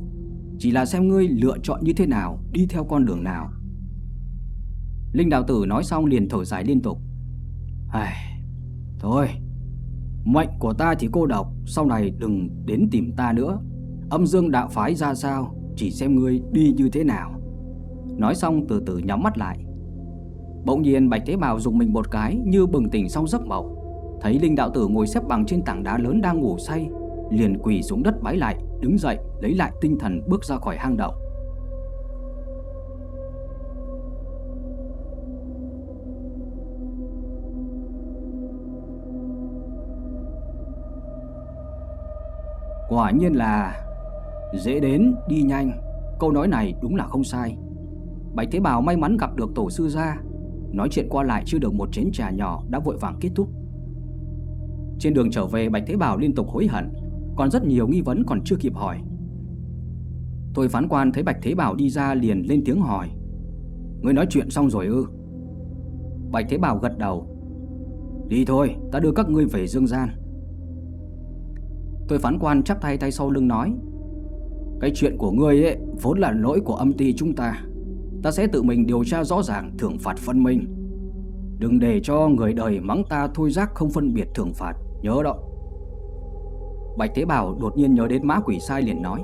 S1: chỉ là xem ngươi lựa chọn như thế nào, đi theo con đường nào." Linh đạo tử nói xong liền thở dài liên tục. "Ai, thôi, mệnh của ta thì cô độc, sau này đừng đến tìm ta nữa. Âm Dương đạo phái ra sao chỉ xem ngươi đi như thế nào. Nói xong từ từ nhắm mắt lại. Bỗng nhiên Bạch Thế Bào dùng mình một cái Như bừng tỉnh sau giấc mộng. Thấy Linh Đạo Tử ngồi xếp bằng trên tảng đá lớn đang ngủ say, Liền quỳ xuống đất bái lại, Đứng dậy, lấy lại tinh thần bước ra khỏi hang động. Quả nhiên là Dễ đến, đi nhanh. Câu nói này đúng là không sai. Bạch Thế Bảo may mắn gặp được tổ sư gia. Nói chuyện qua lại chưa được một chén trà nhỏ Đã vội vàng kết thúc. Trên đường trở về Bạch Thế Bảo liên tục hối hận. Còn rất nhiều nghi vấn còn chưa kịp hỏi. Tôi phán quan thấy Bạch Thế Bảo đi ra liền lên tiếng hỏi. Người nói chuyện xong rồi ư? Bạch Thế Bảo gật đầu. Đi thôi ta đưa các ngươi về Dương Gian. Tôi phán quan chắp tay tay sau lưng nói cái chuyện của ngươi ấy vốn là lỗi của âm ty chúng ta. Ta sẽ tự mình điều tra rõ ràng thưởng phạt phân minh. Đừng để cho người đời mắng ta thôi giác không phân biệt thưởng phạt Nhớ đó. Bạch Thế Bảo đột nhiên nhớ đến mã quỷ sai liền nói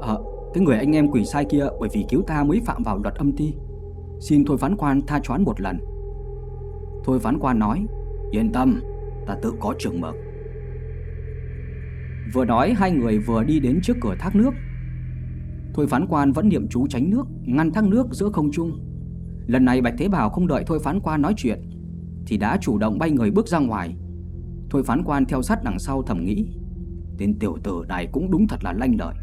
S1: Ờ, cái người anh em quỷ sai kia bởi vì cứu ta mới phạm vào luật âm ty Xin thôi phán quan tha choán một lần. Thôi phán quan nói Yên tâm, ta tự có trường mực. Vừa nói hai người vừa đi đến trước cửa thác nước. Thôi phán quan vẫn niệm chú tránh nước, Ngăn thác nước giữa không trung. Lần này Bạch Thế Bảo không đợi Thôi phán quan nói chuyện, Thì đã chủ động bay người bước ra ngoài. Thôi phán quan theo sát đằng sau thầm nghĩ, Tên tiểu tử này cũng đúng thật là lanh lợi.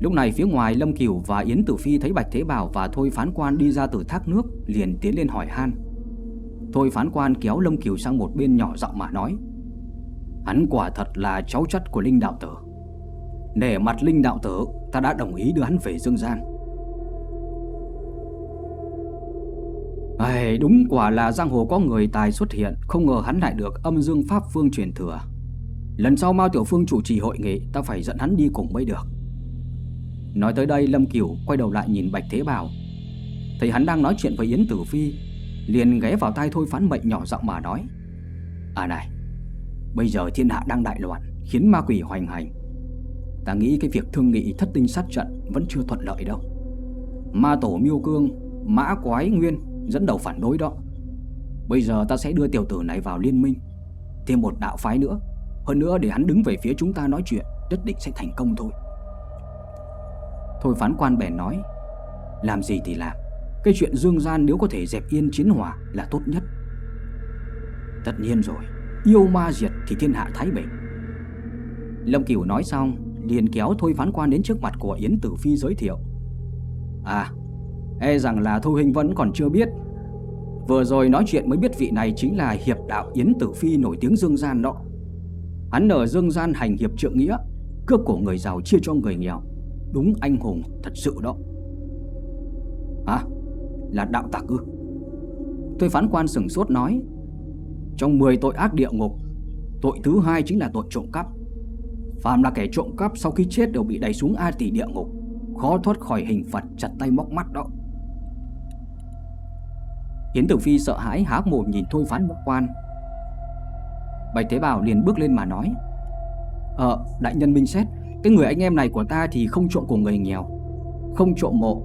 S1: Lúc này phía ngoài Lâm Kiều và Yến Tử Phi thấy Bạch Thế Bảo và Thôi phán quan đi ra từ thác nước, Liền tiến lên hỏi han. Thôi phán quan kéo Lâm Kiều sang một bên nhỏ giọng mà nói Hắn quả thật là cháu chất của Linh Đạo Tử. Để mặt Linh Đạo Tử Ta đã đồng ý đưa hắn về Dương Gian. Ai, Đúng quả là giang hồ có người tài xuất hiện Không ngờ hắn lại được âm dương Pháp Phương truyền thừa. Lần sau Mao Tiểu Phương chủ trì hội nghị Ta phải dẫn hắn đi cùng mới được. Nói tới đây Lâm Kiều quay đầu lại nhìn Bạch Thế Bảo. Thấy hắn đang nói chuyện với Yến Tử Phi Liền ghé vào tai Thôi Phán Mệnh nhỏ giọng mà nói. À này Bây giờ thiên hạ đang đại loạn Khiến ma quỷ hoành hành Ta nghĩ cái việc thương nghị thất tinh sát trận Vẫn chưa thuận lợi đâu Ma tổ miêu cương Mã Quái Nguyên dẫn đầu phản đối đó. Bây giờ ta sẽ đưa tiểu tử này vào liên minh, thêm một đạo phái nữa. Hơn nữa để hắn đứng về phía chúng ta nói chuyện, nhất định sẽ thành công thôi. Thôi phán quan bèn nói, làm gì thì làm, cái chuyện dương gian nếu có thể dẹp yên chiến hòa là tốt nhất. Tất nhiên rồi, yêu ma diệt thì thiên hạ thái bình. Lâm Cửu nói xong, liền kéo Thôi phán quan đến trước mặt của Yến Tử Phi giới thiệu. À, e rằng là Thu Hình vẫn còn chưa biết. Vừa rồi nói chuyện mới biết vị này chính là hiệp đạo Yến Tử Phi nổi tiếng dương gian đó. Hắn ở dương gian hành hiệp trượng nghĩa, cướp của người giàu chia cho người nghèo. Đúng anh hùng thật sự đó. À, là đạo tặc ư? Thôi phán quan sừng sốt nói, trong 10 tội ác địa ngục, tội thứ hai chính là tội trộm cắp. phạm là kẻ trộm cắp sau khi chết đều bị đẩy xuống A tỷ địa ngục, khó thoát khỏi hình phạt chặt tay móc mắt đó. Yến Tử Phi sợ hãi há mồm nhìn Thôi phán quan. Bạch Thế Bảo liền bước lên mà nói: "Ờ, đại nhân minh xét, cái người anh em này của ta thì không trộm của người nghèo, không trộm mộ.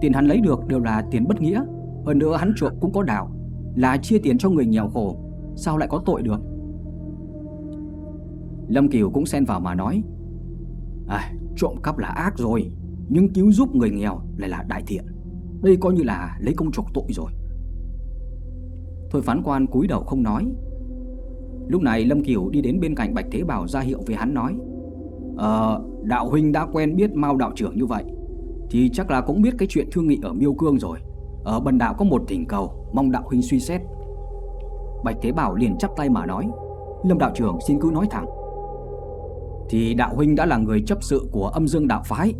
S1: Tiền hắn lấy được đều là tiền bất nghĩa, hơn nữa hắn trộm cũng có đạo, là chia tiền cho người nghèo khổ, sao lại có tội được?" Lâm Kiều cũng xen vào mà nói À trộm cắp là ác rồi Nhưng cứu giúp người nghèo lại là đại thiện. Đây coi như là lấy công chuộc tội rồi. Thôi phán quan cúi đầu không nói. Lúc này Lâm Kiều đi đến bên cạnh Bạch Thế Bảo ra hiệu với hắn nói Ờ, đạo huynh đã quen biết Mao đạo trưởng như vậy Thì chắc là cũng biết cái chuyện thương nghị ở Miêu Cương rồi. Ở bần đạo có một thỉnh cầu Mong đạo huynh suy xét. Bạch Thế Bảo liền chắp tay mà nói, Lâm đạo trưởng xin cứ nói thẳng. Thì đạo huynh đã là người chấp sự của âm dương đạo phái,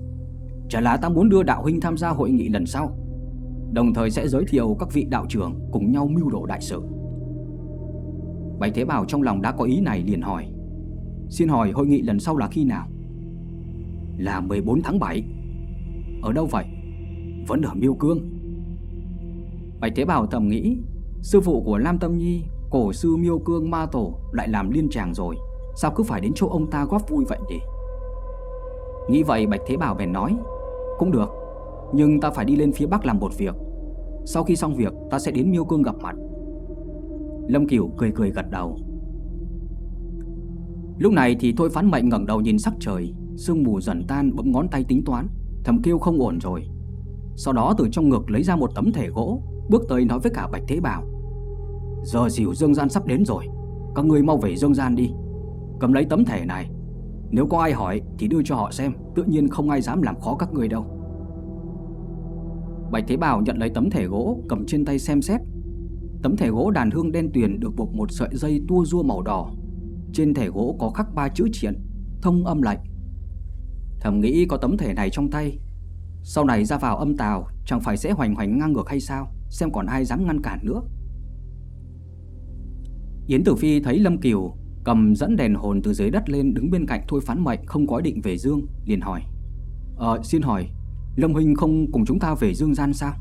S1: Chả là ta muốn đưa đạo huynh tham gia hội nghị lần sau. Đồng thời sẽ giới thiệu các vị đạo trưởng cùng nhau mưu đồ đại sự. Bạch Thế Bảo trong lòng đã có ý này liền hỏi, Xin hỏi hội nghị lần sau là khi nào? Là 14 tháng 7 Ở đâu vậy? Vẫn ở Miêu Cương. Bạch Thế Bảo thầm nghĩ Sư phụ của Lam Tâm Nhi, Cổ sư Miêu Cương Ma Tổ lại làm liên tràng rồi. Sao cứ phải đến chỗ ông ta góp vui vậy nhỉ? Nghĩ vậy Bạch Thế Bảo bèn nói, Cũng được, Nhưng ta phải đi lên phía Bắc làm một việc. Sau khi xong việc, ta sẽ đến Miêu Cương gặp mặt. Lâm Kiều cười cười gật đầu. Lúc này thì Thôi Phán Mệnh ngẩng đầu nhìn sắc trời, Sương mù dần tan bấm ngón tay tính toán, Thầm kêu không ổn rồi. Sau đó từ trong ngực lấy ra một tấm thể gỗ Bước tới nói với cả Bạch Thế Bảo, Giờ dìu dương gian sắp đến rồi, Các người mau về dương gian đi. Cầm lấy tấm thẻ này, Nếu có ai hỏi thì đưa cho họ xem, Tự nhiên không ai dám làm khó các người đâu. Bạch Thế Bảo nhận lấy tấm thẻ gỗ, Cầm trên tay xem xét. Tấm thẻ gỗ đàn hương đen tuyền Được buộc một sợi dây tua rua màu đỏ. Trên thẻ gỗ có khắc ba chữ triển Thông âm lạnh. Thầm nghĩ có tấm thẻ này trong tay, Sau này ra vào âm tào, Chẳng phải sẽ hoành hoành ngang ngược hay sao? Xem còn ai dám ngăn cản nữa Yến Tử Phi thấy Lâm Kiều Cầm dẫn đèn hồn từ dưới đất lên đứng bên cạnh Thôi Phán Mệnh không có ý định về Dương, liền hỏi. Ờ, xin hỏi, Lâm Huynh không cùng chúng ta về Dương gian sao?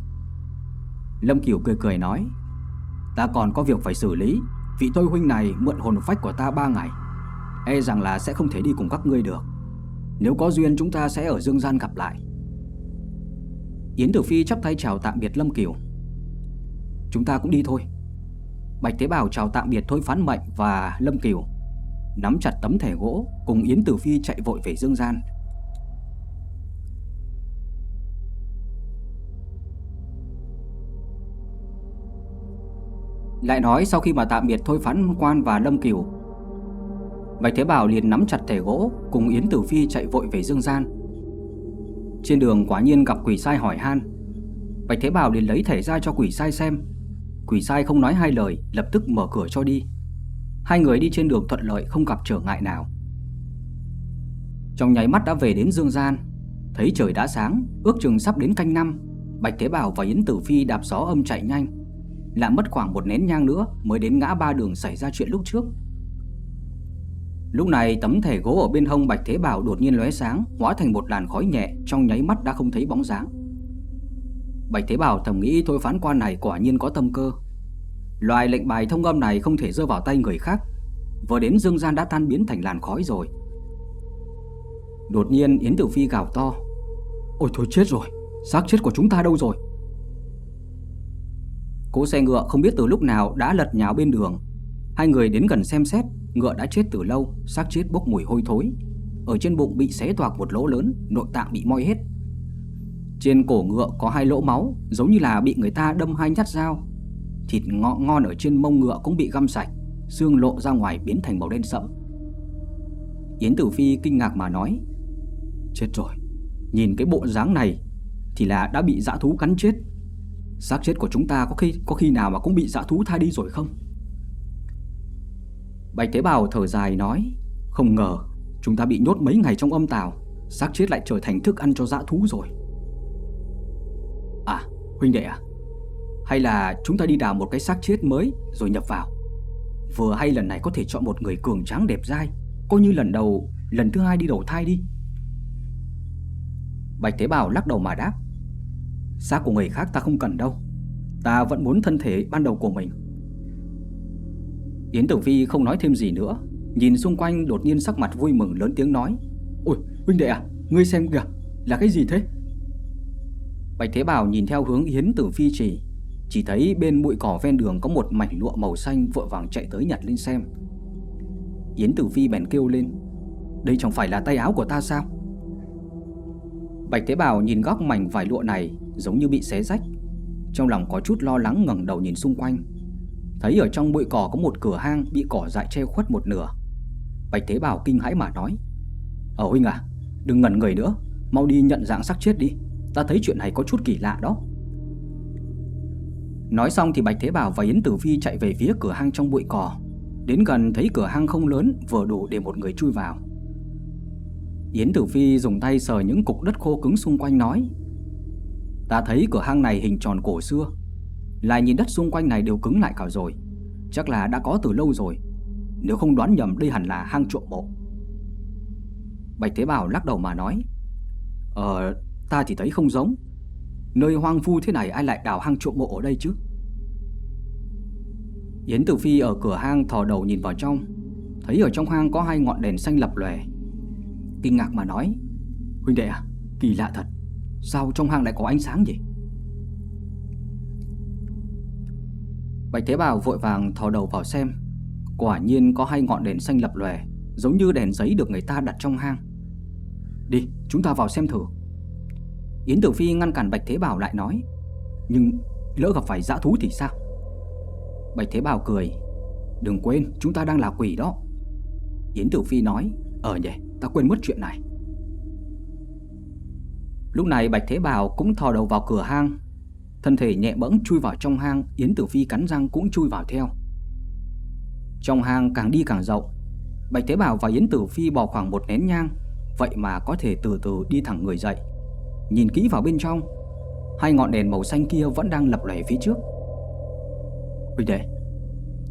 S1: Lâm Kiều cười cười nói. Ta còn có việc phải xử lý, vị Thôi Huynh này mượn hồn phách của ta ba ngày. E rằng là sẽ không thể đi cùng các ngươi được. Nếu có duyên chúng ta sẽ ở Dương gian gặp lại. Yến Tử Phi chắp tay chào tạm biệt Lâm Kiều. Chúng ta cũng đi thôi. Bạch Thế Bảo chào tạm biệt Thôi Phán Mệnh và Lâm Kiều, nắm chặt tấm thẻ gỗ cùng Yến Tử Phi chạy vội về Dương Gian. Lại nói sau khi mà tạm biệt Thôi Phán Quan và Lâm Kiều, Bạch Thế Bảo liền nắm chặt thẻ gỗ cùng Yến Tử Phi chạy vội về Dương Gian. Trên đường quả nhiên gặp quỷ sai hỏi han. Bạch Thế Bảo liền lấy thẻ ra cho quỷ sai xem. Quỷ sai không nói hai lời, lập tức mở cửa cho đi. Hai người đi trên đường thuận lợi không gặp trở ngại nào. Trong nháy mắt đã về đến Dương Gian. Thấy trời đã sáng Ước chừng sắp đến canh năm Bạch Thế Bảo và Yến Tử Phi đạp gió âm chạy nhanh. Lại mất khoảng một nén nhang nữa Mới đến ngã ba đường xảy ra chuyện lúc trước. Lúc này tấm thẻ gỗ ở bên hông Bạch Thế Bảo đột nhiên lóe sáng Hóa thành một làn khói nhẹ Trong nháy mắt đã không thấy bóng dáng. Bạch Thế Bảo thầm nghĩ thôi phán quan này quả nhiên có tâm cơ Loại lệnh bài thông âm này không thể rơi vào tay người khác Vừa đến dương gian đã tan biến thành làn khói rồi Đột nhiên Yến Tử Phi gào to Ôi thôi chết rồi Xác chết của chúng ta đâu rồi cố xe ngựa không biết từ lúc nào đã lật nhào bên đường. Hai người đến gần xem xét, ngựa đã chết từ lâu, xác chết bốc mùi hôi thối. Ở trên bụng bị xé toạc một lỗ lớn, nội tạng bị moi hết. Trên cổ ngựa có hai lỗ máu, giống như là bị người ta đâm hai nhát dao. Thịt ngọ ngon ở trên mông ngựa cũng bị găm sạch, xương lộ ra ngoài biến thành màu đen sẫm. Yến Tử Phi kinh ngạc mà nói: "Chết rồi, nhìn cái bộ dáng này thì là đã bị dã thú cắn chết. Xác chết của chúng ta có khi có khi nào mà cũng bị dã thú thay đi rồi không?" Bạch Tế Bào thở dài nói: "Không ngờ chúng ta bị nhốt mấy ngày trong âm tào, xác chết lại trở thành thức ăn cho dã thú rồi." Huynh đệ à, hay là chúng ta đi đào một cái xác chết mới rồi nhập vào. Vừa hay lần này có thể chọn một người cường tráng đẹp dai, coi như lần đầu, lần thứ hai đi đầu thai đi. Bạch Thế Bảo lắc đầu mà đáp. Xác của người khác ta không cần đâu, ta vẫn muốn thân thể ban đầu của mình. Yến Tử Phi không nói thêm gì nữa, nhìn xung quanh đột nhiên sắc mặt vui mừng lớn tiếng nói: "Ôi, huynh đệ à, ngươi xem kìa, là cái gì thế?" Bạch Thế Bảo nhìn theo hướng Yến Tử Phi chỉ, chỉ thấy bên bụi cỏ ven đường có một mảnh lụa màu xanh vội vàng chạy tới nhặt lên xem. Yến Tử Phi bèn kêu lên, đây chẳng phải là tay áo của ta sao? Bạch Thế Bảo nhìn góc mảnh vải lụa này giống như bị xé rách, trong lòng có chút lo lắng ngẩng đầu nhìn xung quanh. Thấy ở trong bụi cỏ có một cửa hang bị cỏ dại che khuất một nửa. Bạch Thế Bảo kinh hãi mà nói: "Ờ huynh à, đừng ngẩn người nữa, mau đi nhận dạng xác chết đi." Ta thấy chuyện này có chút kỳ lạ đó. Nói xong thì Bạch Thế Bảo và Yến Tử Phi chạy về phía cửa hang trong bụi cỏ. Đến gần thấy cửa hang không lớn, Vừa đủ để một người chui vào. Yến Tử Phi dùng tay sờ những cục đất khô cứng xung quanh nói, Ta thấy cửa hang này hình tròn cổ xưa. Lại nhìn đất xung quanh này đều cứng lại cả rồi. Chắc là đã có từ lâu rồi. Nếu không đoán nhầm đây hẳn là hang trộm mộ. Bạch Thế Bảo lắc đầu mà nói Ờ Ta thì thấy không giống. Nơi hoang vu thế này ai lại đào hang trộm mộ ở đây chứ? Yến Tử Phi ở cửa hang thò đầu nhìn vào trong. Thấy ở trong hang có hai ngọn đèn xanh lập lòe. Kinh ngạc mà nói Huynh đệ à, kỳ lạ thật. Sao trong hang lại có ánh sáng vậy Bạch Thế Bảo vội vàng thò đầu vào xem. Quả nhiên có hai ngọn đèn xanh lập lòe Giống như đèn giấy được người ta đặt trong hang. Đi, chúng ta vào xem thử. Yến Tử Phi ngăn cản Bạch Thế Bảo lại nói, Nhưng lỡ gặp phải dã thú thì sao? Bạch Thế Bảo cười, Đừng quên, chúng ta đang là quỷ đó. Yến Tử Phi nói Ờ nhỉ, ta quên mất chuyện này. Lúc này Bạch Thế Bảo cũng thò đầu vào cửa hang, Thân thể nhẹ bẫng chui vào trong hang, Yến Tử Phi cắn răng cũng chui vào theo. Trong hang càng đi càng rộng, Bạch Thế Bảo và Yến Tử Phi bỏ khoảng một nén nhang, Vậy mà có thể từ từ đi thẳng người dậy. Nhìn kỹ vào bên trong, Hai ngọn đèn màu xanh kia vẫn đang lập lòe phía trước. Huynh đệ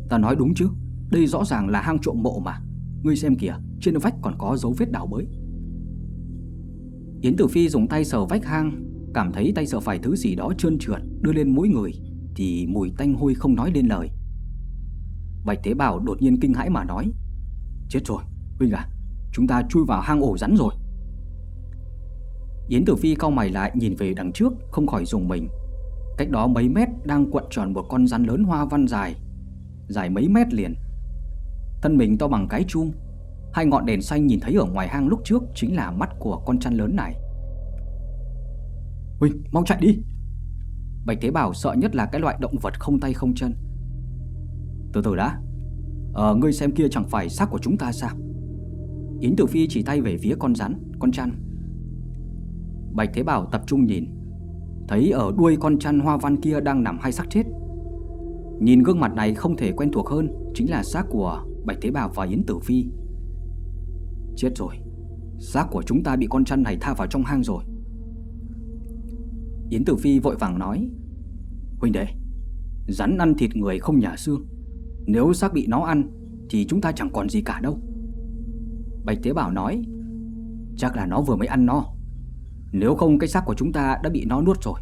S1: Ta nói đúng chứ? Đây rõ ràng là hang trộm mộ mà. Ngươi xem kìa, Trên vách còn có dấu vết đào bới. Yến Tử Phi dùng tay sờ vách hang, Cảm thấy tay sờ phải thứ gì đó trơn trượt, Đưa lên mũi người, Thì mùi tanh hôi không nói lên lời. Bạch Tế Bảo đột nhiên kinh hãi mà nói, Chết rồi, Huynh à Chúng ta chui vào hang ổ rắn rồi. Yến Tử Phi cau mày lại nhìn về đằng trước Không khỏi dùng mình. Cách đó mấy mét đang cuộn tròn một con rắn lớn hoa văn dài Dài mấy mét liền. Thân mình to bằng cái chuông Hai ngọn đèn xanh nhìn thấy ở ngoài hang lúc trước Chính là mắt của con chăn lớn này. Huynh mau chạy đi. Bạch Thế Bảo sợ nhất là cái loại động vật không tay không chân. Từ từ đã Ờ ngươi xem kia chẳng phải xác của chúng ta sao? Yến Tử Phi chỉ tay về phía con rắn Con chăn Bạch Thế Bảo tập trung nhìn. Thấy ở đuôi con chăn hoa văn kia đang nằm hai xác chết. Nhìn gương mặt này không thể quen thuộc hơn, Chính là xác của Bạch Thế Bảo và Yến Tử Phi. Chết rồi, Xác của chúng ta bị con chăn này tha vào trong hang rồi. Yến Tử Phi vội vàng nói, Huynh đệ, Rắn ăn thịt người không nhả xương. Nếu xác bị nó ăn Thì chúng ta chẳng còn gì cả đâu. Bạch Thế Bảo nói, Chắc là nó vừa mới ăn no nếu không cái xác của chúng ta đã bị nó nuốt rồi,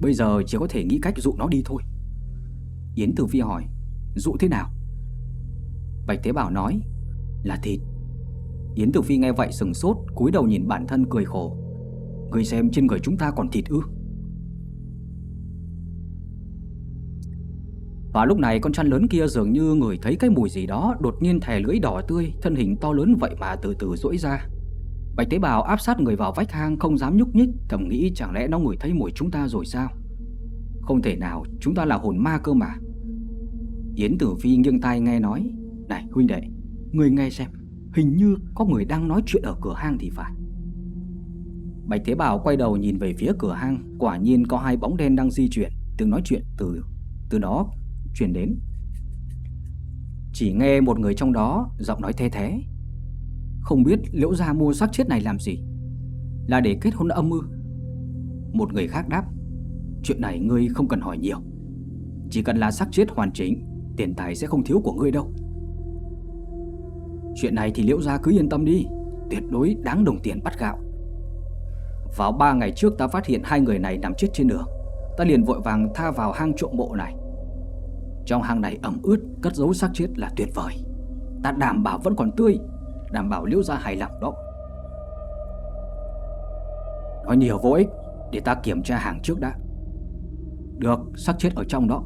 S1: Bây giờ chỉ có thể nghĩ cách dụ nó đi thôi. Yến Tử Phi hỏi, Dụ thế nào? Bạch Thế Bảo nói, Là thịt. Yến Tử Phi nghe vậy sừng sốt, cúi đầu nhìn bản thân cười khổ. Người xem trên người chúng ta còn thịt ư? Và lúc này con chăn lớn kia dường như người thấy cái mùi gì đó Đột nhiên thè lưỡi đỏ tươi, Thân hình to lớn vậy mà từ từ rỗi ra. Bạch tế bào áp sát người vào vách hang Không dám nhúc nhích, Thầm nghĩ chẳng lẽ nó ngửi thấy mùi chúng ta rồi sao? Không thể nào, Chúng ta là hồn ma cơ mà. Yến Tử Phi nghiêng tai nghe nói, Này, huynh đệ Người nghe xem, Hình như có người đang nói chuyện ở cửa hang thì phải. Bạch Thế Bảo quay đầu nhìn về phía cửa hang, Quả nhiên có hai bóng đen đang di chuyển, Từng nói chuyện từ từ đó chuyển đến. Chỉ nghe một người trong đó Giọng nói thê thế không biết liễu gia mua xác chết này làm gì? Là để kết hôn âm mưu? Một người khác đáp, Chuyện này ngươi không cần hỏi nhiều. Chỉ cần là xác chết hoàn chỉnh, Tiền tài sẽ không thiếu của ngươi đâu. Chuyện này thì liễu gia cứ yên tâm đi, Tuyệt đối đáng đồng tiền bắt gạo. Vào ba ngày trước ta phát hiện hai người này nằm chết trên đường, Ta liền vội vàng tha vào hang trộm mộ này. Trong hang này ẩm ướt, Cất giấu xác chết là tuyệt vời. Ta đảm bảo vẫn còn tươi Đảm bảo liễu gia hài lòng đó. Nói nhiều vô ích Để ta kiểm tra hàng trước đã. Được, xác chết ở trong đó.